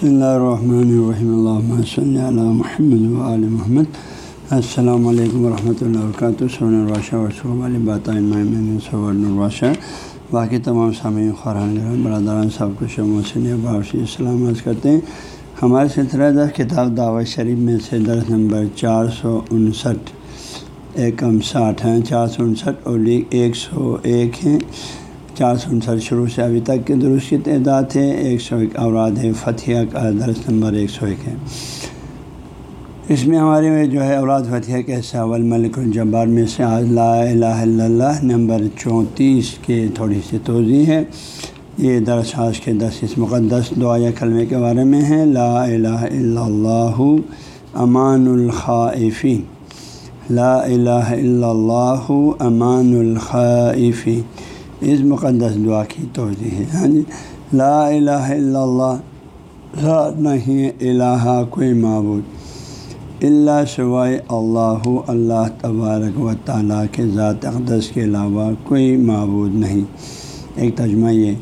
بسم اللہ الرحمن الرحیم اللہ صلی علی محمد وآل محمد السلام علیکم ورحمۃ اللہ وبرکاتہ سون الراشہ ورثم علیہ باتمین صورن الراشہ باقی تمام سامعین خوران گرم برادران سب کو شموسن بابشی سلامت کرتے ہیں ہمارے سلسلہ در کتاب دعوت شریف میں سے درس نمبر چار سو انسٹھ ایکم ساٹھ ہیں چار سو انسٹھ اور ایک سو ایک ہیں چار سو انسٹھ شروع سے ابھی تک کے درست کی تعداد ہے ایک سو ایک اوراد ہے فتح کا درس نمبر ایک سو ایک ہے۔ اس میں ہمارے میں جو ہے اوراد فتح کے ساول ملک الجبار میں سے آج لا الہ الا اللہ نمبر چونتیس کے تھوڑی سی توضیع ہے۔ یہ درس آج کے دس اس مقدس دعا یا کلمے کے بارے میں ہے۔ لا الہ الا اللہ امان الخائفین۔ لا الہ الا اللہ امان الخائفین۔ اس مقدس دعا کی توجہ ہے۔ ہاں جی لا الہ الا اللہ لا نہیں، الہ، کوئی معبود اللہ سوائے اللہ اللہ تبارک و تعالیٰ کے ذات اقدس کے علاوہ کوئی معبود نہیں۔ ایک ترجمہ یہ،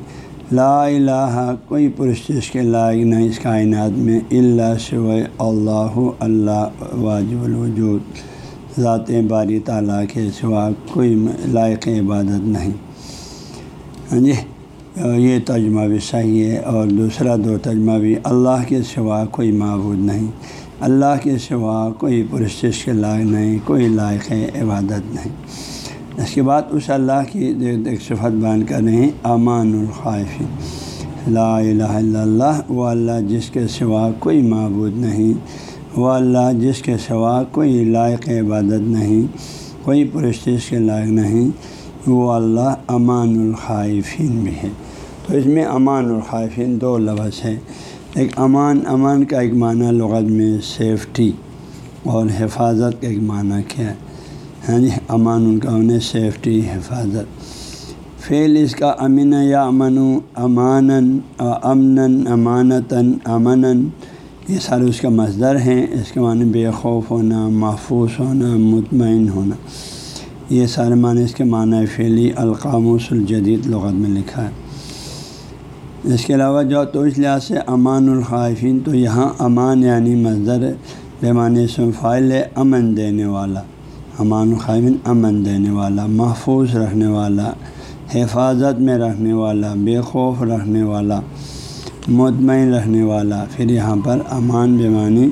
لا الہ، کوئی پرستش کے لائق نہیں اس کائنات میں اللہ سوائے اللہ اللہ واجب الوجود۔ ذات باری تعالیٰ کے سوا کوئی لائق عبادت نہیں۔ ہاں جی یہ ترجمہ بھی صحیح ہے اور دوسرا دو ترجمہ بھی اللہ کے سوا کوئی معبود نہیں، اللہ کے سوا کوئی پرستش کے لائق نہیں، کوئی لائق عبادت نہیں۔ اس کے بعد اس اللہ کی ایک صفت بیان کر رہے ہیں، امان الخائف لا الہ الا اللہ، وہ اللہ جس کے سوا کوئی معبود نہیں، وہ اللہ جس کے سوا کوئی لائق عبادت نہیں، کوئی پرستش کے لائق نہیں۔ وہ اللہ امان الخائفین بھی ہے۔ تو اس میں امان الخائفین دو لفظ ہے ایک امان امان کا ایک معنی لغت میں سیفٹی اور حفاظت کا ایک معنی کیا ہے۔ ہاں جی امان ان کا انہیں سیفٹی حفاظت۔ فعل اس کا امن یا امن امان امن امانتاً امن یہ سارے اس کا مصدر ہیں۔ اس کے معنی بے خوف ہونا، محفوظ ہونا، مطمئن ہونا۔ یہ سارے معنی اس کے معنی فعلی، القاموس الجدید لغت میں لکھا ہے۔ اس کے علاوہ جو تو اس لحاظ سے امان الخائفین، تو یہاں امان یعنی مزدر پیمانے سے فائل ہے، امن دینے والا۔ امان الخائفین، امن دینے والا، محفوظ رکھنے والا، حفاظت میں رکھنے والا، بے خوف رکھنے والا، مطمئن رکھنے والا۔ پھر یہاں پر امان بیمانی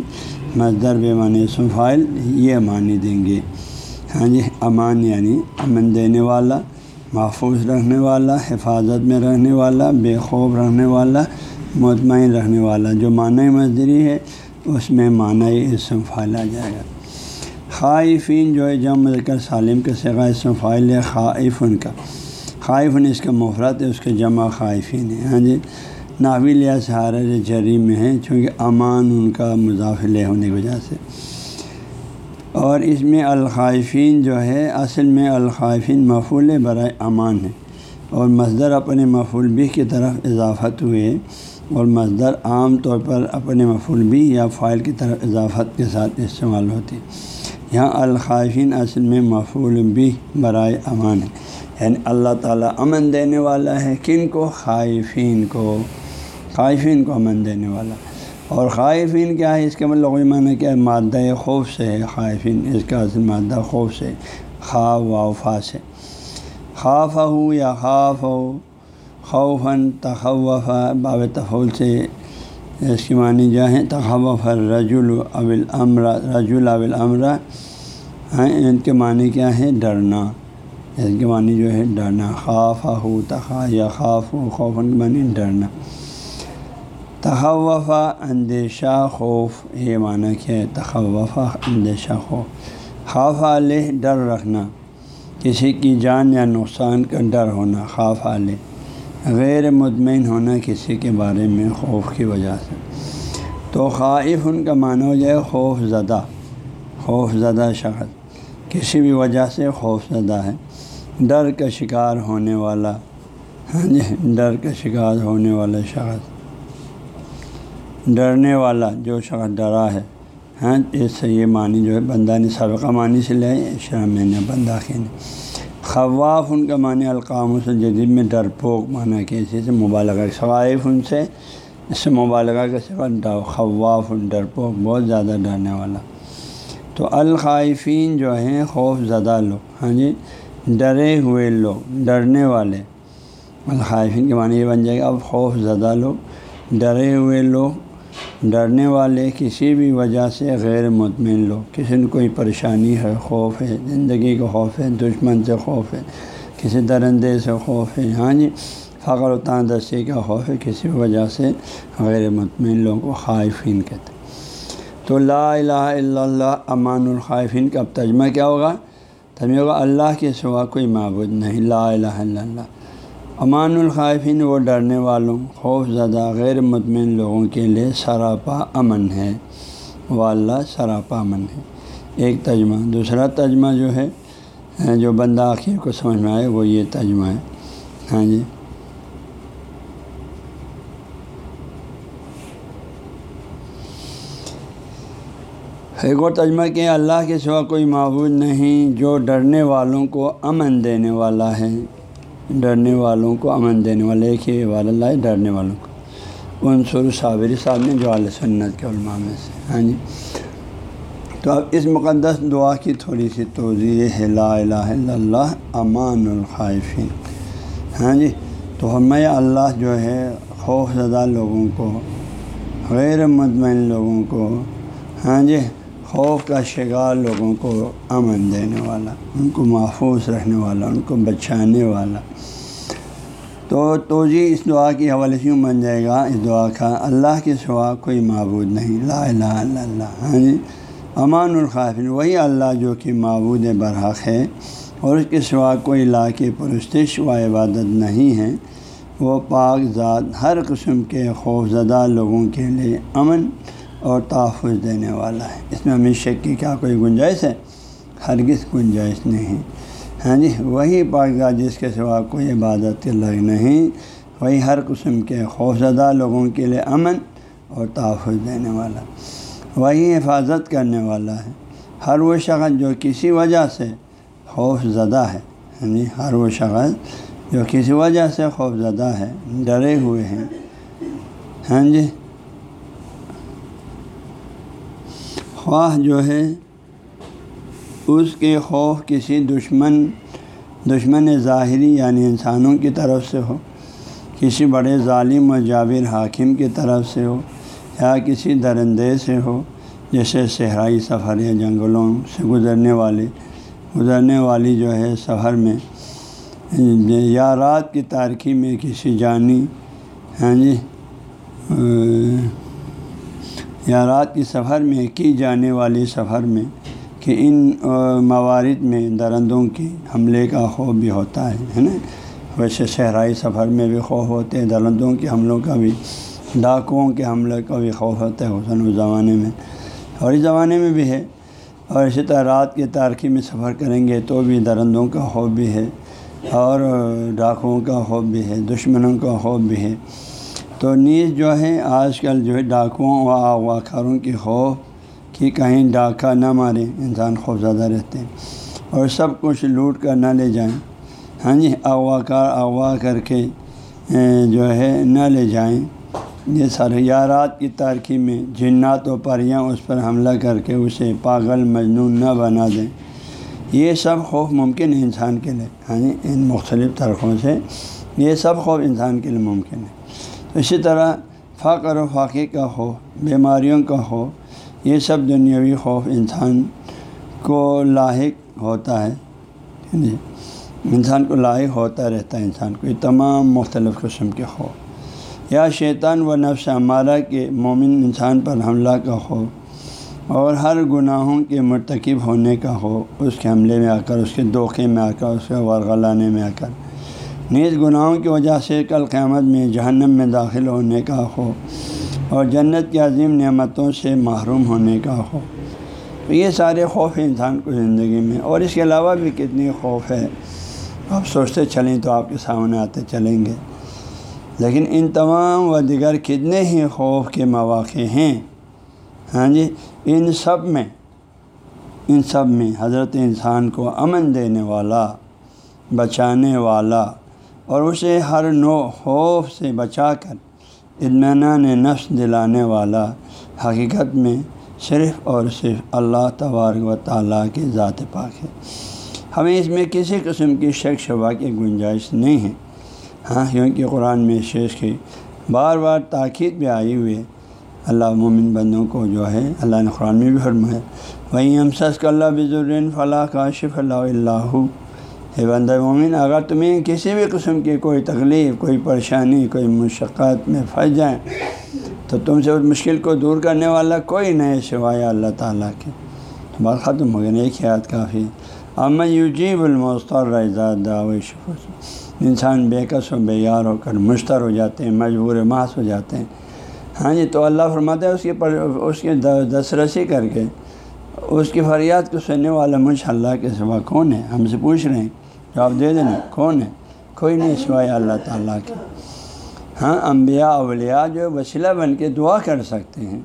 مزدر بیمانی فائل یہ معنی دیں گے۔ ہاں جی امان یعنی امن دینے والا، محفوظ رکھنے والا، حفاظت میں رہنے والا، بے خوف رہنے والا، مطمئن رہنے والا، جو معنی مزدری ہے، اس میں معنی اسم فائل آ جائے گا۔ خائفین جو ہے جب ذکر سالم کے سگا اسم فائل ہے خائف ان کا۔ خائف ان اس کا مفرت ہے، اس کے جمع خائفین ہے ہاں جی ناول یا سہارا جری میں ہے چونکہ امان ان کا مضافل ہونے کی وجہ سے۔ اور اس میں الخائفین جو ہے، اصل میں الخائفین مفول برائے امان ہے اور مصدر اپنے مفول بھی کی طرف اضافت ہوئے اور مصدر عام طور پر اپنے مفول بھی یا فائل کی طرف اضافت کے ساتھ استعمال ہوتی یہاں الخائفین اصل میں مفول بھی برائے امان ہے یعنی اللہ تعالیٰ امن دینے والا ہے۔ کن کو؟ خائفین کو۔ خائفین کو امن دینے والا۔ اور خائفین کیا ہے؟ اس کے مطلب معنی کیا ہے؟ مادہ خوف سے ہے۔ خائفین اس کا اصل مادہ خوف سے خواہ وافا سے۔ خوف ہو یا خاف ہو خوفن تخوف، باب تفول سے اس کی معنی جو ہے، تخوف رجول ابل امرا رجول ابل امرا ہاں، ان کے معنی کیا ہے؟ ڈرنا۔ اس کے معنی جو ہے، ڈرنا۔ خاف ہو تخا یا خاف ہو خوفن کے معنی ڈرنا۔ تخوفہ اندیشہ خوف، یہ معنی کہ تخوفہ اندیشہ خوف۔ خوف علیہ ڈر رکھنا، کسی کی جان یا نقصان کا ڈر ہونا، خوف علیہ۔ غیر مطمئن ہونا کسی کے بارے میں خوف کی وجہ سے۔ تو خائف ان کا معنی ہو جائے خوف زدہ خوف زدہ شخص۔ کسی بھی وجہ سے خوف زدہ ہے۔ ڈر کا شکار ہونے والا ہاں جی ڈر کا شکار ہونے والا شخص۔ ڈرنے والا جو شخص ڈرا ہے ہاں اس سے یہ معنی جو ہے، بندہ نے سبقہ معنی سے لے، شرم نے بندہ نے خواف ان کا معنی القام سے جدید میں ڈر پوک معنی کہ اسی سے مبالغہ۔ ثوائف ان سے اس سے مبالغہ کا سفر خواف ڈرپوک بہت زیادہ ڈرنے والا۔ تو الخائفین جو ہیں، خوف زدہ لوگ ہاں جی ڈرے ہوئے لوگ، ڈرنے والے۔ الخائفین کے معنی یہ بن جائے گا اب خوف زدہ لوگ، ڈرے ہوئے لوگ ڈرنے والے کسی بھی وجہ سے غیر مطمئن لوگ۔ کسی نے کوئی پریشانی ہے، خوف ہے، زندگی کا خوف ہے، دشمن سے خوف ہے، کسی درندے سے خوف ہے۔ ہاں جی فخر و تاندسی کا خوف ہے، کسی وجہ سے غیر مطمئن لوگوں کو خائفین کہتے تو لا الہ الا اللہ، امان الخائفین۔ کا اب ترجمہ کیا ہوگا؟ ترجمہ ہوگا اللہ کے سوا کوئی معبود نہیں، لا الہ الا اللہ۔ امان الخائفین وہ ڈرنے والوں، خوف زدہ، غیر مطمئن لوگوں کے لیے سراپا امن ہے۔ وہ اللہ سراپا امن ہے۔ ایک ترجمہ دوسرا ترجمہ جو ہے، جو بندہ آخر کو سمجھ میں آئے، وہ یہ ترجمہ ہے۔ ہاں جی۔ ایک اور ترجمہ کہ اللہ کے سوا کوئی معبود نہیں جو ڈرنے والوں کو امن دینے والا ہے۔ ڈرنے والوں کو امن دینے والا ایک ہی والا اللہ ڈرنے والوں کو۔ ان صابری صاحب نے جو علیہ سنت کے علماء میں سے۔ ہاں جی۔ تو اب اس مقدس دعا کی تھوڑی سی توضیع ہے، لا الہ الا اللہ، امان الخائفین۔ ہاں جی۔ تو ہمیں اللہ جو ہے خوف زدہ لوگوں کو، غیر مطمئن لوگوں کو۔ ہاں جی۔ خوف کا شکار لوگوں کو امن دینے والا، ان کو محفوظ رکھنے والا، ان کو بچانے والا۔ تو توجہ اس دعا کی حوالے سے بن جائے گا، اس دعا کا اللہ کے سوا کوئی معبود نہیں۔ لا الہ الا اللہ ہاں جی امان الخافن وہی اللہ جو کہ معبود برحق ہے۔ اور اس کے سوا کوئی لا کے پرستش و عبادت نہیں ہے۔ وہ پاک ذات ہر قسم کے خوف زدہ لوگوں کے لیے امن اور تحفظ دینے والا ہے۔ اس میں ہمیں شک کی کیا کوئی گنجائش ہے؟ ہرگز گنجائش نہیں۔ ہاں جی وہی پاکزہ جس کے سوا کوئی عبادت کے لگ نہیں، وہی ہر قسم کے خوفزدہ لوگوں کے لیے امن اور تحفظ دینے والا، وہی حفاظت کرنے والا ہے۔ ہر وہ شخص جو کسی وجہ سے خوف زدہ ہے ہاں جی ہر وہ شخص جو کسی وجہ سے خوف زدہ ہے، ڈرے ہوئے ہیں۔ ہاں جی خواہ جو ہے، اس کے خوف کسی دشمن دشمن ظاہری یعنی انسانوں کی طرف سے ہو، کسی بڑے ظالم و جابر حاکم کی طرف سے ہو، یا کسی درندے سے ہو، جیسے صحرائی سفر یا جنگلوں سے گزرنے والے، گزرنے والی جو ہے سفر میں، یا رات کی تارکی میں کسی جانی ہاں جی یا رات کی سفر میں کی جانے والی سفر میں کہ ان موارد میں درندوں کے حملے کا خوف بھی ہوتا ہے ہے نا؟ ویسے صحرائی سفر میں بھی خوف ہوتے ہیں، درندوں کے حملوں کا بھی، ڈاکوؤں کے حملے کا بھی خوف ہوتا ہے حسن اس زمانے میں۔ اور اس زمانے میں بھی ہے۔ اور اسی طرح رات کے تارکی میں سفر کریں گے تو بھی درندوں کا خوف بھی ہے، اور ڈاکوؤں کا خوف بھی ہے، دشمنوں کا خوف بھی ہے۔ تو نیز جو ہے آج کل جو ہے ڈاکوؤں و اغوا کاروں کی خوف کہ کہیں ڈاکہ نہ ماریں انسان خوف زیادہ رہتے ہیں۔ اور سب کچھ لوٹ کر نہ لے جائیں۔ ہاں جی اغوا کار اغوا کر کے جو ہے نہ لے جائیں۔ یہ سارے یارات کی تارکی میں جنات و پریاں اس پر حملہ کر کے اسے پاگل، مجنون نہ بنا دیں۔ یہ سب خوف ممکن ہے انسان کے لیے۔ ہاں جی ان مختلف طرقوں سے یہ سب خوف انسان کے لیے ممکن ہے۔ اسی طرح فقر و فاقے کا ہو، بیماریوں کا ہو، یہ سب دنیاوی خوف انسان کو لاحق ہوتا ہے۔ جی انسان کو لاحق ہوتا رہتا ہے، انسان کو۔ یہ تمام مختلف قسم کے خوف۔ یا شیطان و نفس ہمارا کے مومن انسان پر حملہ کا ہو اور ہر گناہوں کے مرتکب ہونے کا ہو اس کے حملے میں آ کر، اس کے دھوکے میں آ کر، اس کے ورغلانے میں آ کر۔ نیز گناہوں کی وجہ سے کل قیامت میں جہنم میں داخل ہونے کا ہو اور جنت کی عظیم نعمتوں سے محروم ہونے کا ہو۔ تو یہ سارے خوف انسان کو زندگی میں، اور اس کے علاوہ بھی کتنی خوف ہے۔ آپ سوچتے چلیں تو آپ کے سامنے آتے چلیں گے۔ لیکن ان تمام و دیگر کتنے ہی خوف کے مواقع ہیں ہاں جی ان سب میں، ان سب میں حضرت انسان کو امن دینے والا، بچانے والا اور اسے ہر نو خوف سے بچا کر اطمینان نفس دلانے والا حقیقت میں صرف اور صرف اللہ تبارک و تعالیٰ کی ذات پاک ہے۔ ہمیں اس میں کسی قسم کی شک شبہ کی گنجائش نہیں ہے۔ ہاں کیونکہ قرآن میں شیش کی بار بار تاکید بھی آئی ہوئی ہے۔ اللہ مومن بندوں کو جو ہے، اللہ نے قرآن میں بھی فرمایا وہیں ہم سس اللہ بزرین فلاح کاشف اللہ اللہ ہے بندہ مومن، اگر تمہیں کسی بھی قسم کی کوئی تکلیف، کوئی پریشانی، کوئی مشقت میں پھنس جائیں، تو تم سے اس مشکل کو دور کرنے والا کوئی نہیں سوائے اللہ تعالیٰ کے۔ بات ختم ہو گیا ایک حیات کافی۔ امن یوجیب المستر رضا دعو شفر انسان بے کس و بے یار ہو کر مشتر ہو جاتے ہیں، مجبور، ماس ہو جاتے ہیں۔ ہاں جی تو اللہ فرماتا ہے، اس کی پر، اس کی دس رسی کر کے، اس کی فریاد کو سننے والا مجھ اللہ کے سوا کون ہے؟ ہم سے پوچھ رہے ہیں۔ جواب دے دینا کون ہے؟ کوئی نہیں سوائے اللہ تعالیٰ کے۔ ہاں انبیاء، اولیاء جو وسیلہ بن کے دعا کر سکتے ہیں۔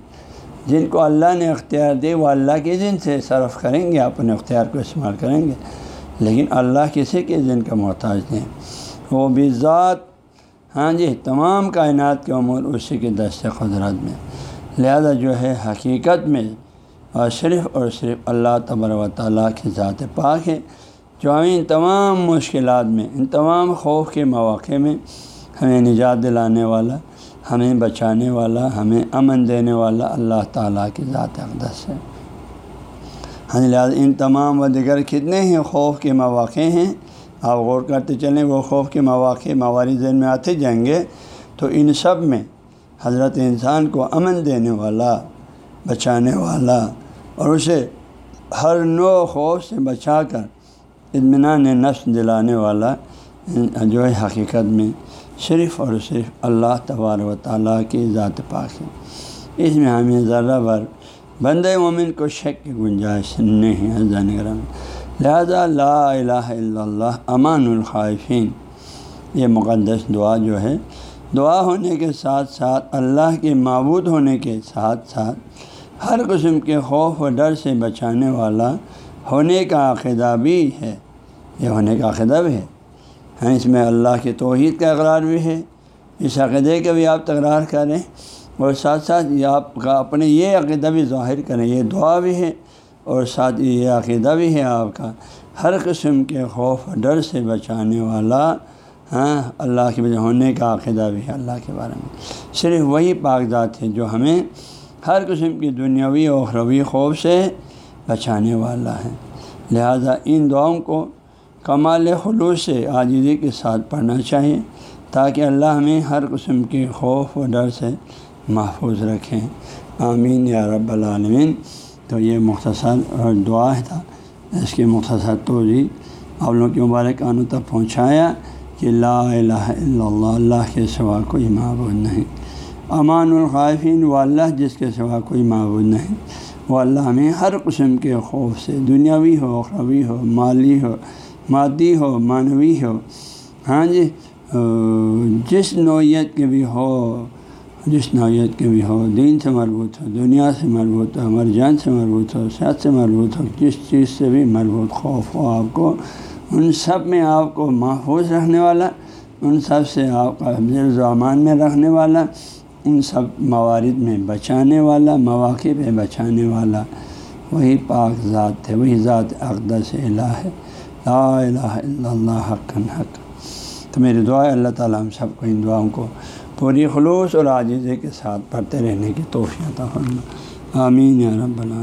جن کو اللہ نے اختیار دے، وہ اللہ کے دن سے صرف کریں گے، اپنے اختیار کو استعمال کریں گے۔ لیکن اللہ کسی کے دن کا محتاج نہیں۔ وہ بھی ذات ہاں جی تمام کائنات کے امور اسی کے دست قدرت میں۔ لہذا جو ہے حقیقت میں، اور صرف اور صرف اللہ تبر و تعالیٰ کی ذات پاک ہے۔ جو ہمیں ان تمام مشکلات میں، ان تمام خوف کے مواقع میں ہمیں نجات دلانے والا، ہمیں بچانے والا، ہمیں امن دینے والا اللہ تعالیٰ کی ذات اقدس ہے۔ ہاں جی، لہٰذا ان تمام و دیگر کتنے ہی خوف کے مواقع ہیں، آپ غور کرتے چلیں، وہ خوف کے مواقع مواری ذہن میں آتے جائیں گے، تو ان سب میں حضرت انسان کو امن دینے والا، بچانے والا اور اسے ہر نو خوف سے بچا کر اطمینان نفس دلانے والا جو ہے حقیقت میں صرف اور صرف اللہ تبار و تعالیٰ کی ذات پاک ہے۔ اس میں ہمیں ذرہ بر بند مومن کو شک کی گنجائش نہیں ہے زنگرم لہذا لا الہ الا اللہ، امان الخائفین۔ یہ مقدس دعا جو ہے، دعا ہونے کے ساتھ ساتھ، اللہ کے معبود ہونے کے ساتھ ساتھ، ہر قسم کے خوف و ڈر سے بچانے والا ہونے کا عقیدہ بھی ہے۔ یہ ہونے کا عقیدہ بھی ہے۔ ہاں اس میں اللہ کے توحید کا اقرار بھی ہے۔ اس عقیدے کا بھی آپ تکرار کریں۔ اور ساتھ ساتھ یہ آپ کا اپنے یہ عقیدہ بھی ظاہر کریں۔ یہ دعا بھی ہے۔ اور ساتھ یہ عقیدہ بھی ہے آپ کا۔ ہر قسم کے خوف ڈر سے بچانے والا ہاں اللہ کے وجہ ہونے کا عقیدہ بھی ہے اللہ کے بارے میں۔ صرف وہی کاغذات ہے جو ہمیں ہر قسم کی دنیاوی اور اخروی خوف سے بچانے والا ہے۔ لہذا ان دعاؤں کو کمال خلوص سے عاجزی کے ساتھ پڑھنا چاہیے تاکہ اللہ ہمیں ہر قسم کے خوف و ڈر سے محفوظ رکھیں۔ آمین یا رب العالمین۔ تو یہ مختصر دعا تھا۔ اس کی مختصر توضیع آپ لوگوں کی مبارک آنوں تک پہنچایا کہ لا الہ الا اللہ اللہ کے سوا کوئی معبود نہیں۔ امان الخائفین و اللہ جس کے سوا کوئی معبود نہیں۔ وہ اللہ ہمیں ہر قسم کے خوف سے، دنیاوی ہو، اخروی ہو، مالی ہو، مادی ہو، معنوی ہو۔ ہاں جی جس نوعیت کے بھی ہو، جس نوعیت کے بھی ہو، دین سے مربوط ہو، دنیا سے مربوط ہو ہمارے جان سے مربوط ہو، صحت سے مربوط ہو، جس چیز سے بھی مربوط خوف ہو آپ کو، ان سب میں آپ کو محفوظ رکھنے والا، ان سب سے آپ کا زامان میں رکھنے والا ان سب موارد میں بچانے والا، مواقع پہ بچانے والا۔ وہی پاک ذات ہے، وہی ذات اقدس الہ ہے۔ لا الہ الا اللہ حق حق۔ تو میری دعا ہے، اللہ تعالیٰ ہم سب کو ان دعاؤں کو پوری خلوص اور عاجزے کے ساتھ پڑھتے رہنے کی توفیع فرما آمین یا رب العالمین۔